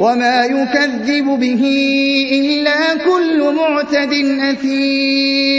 وما يكذب به إلا كل معتد أثيم.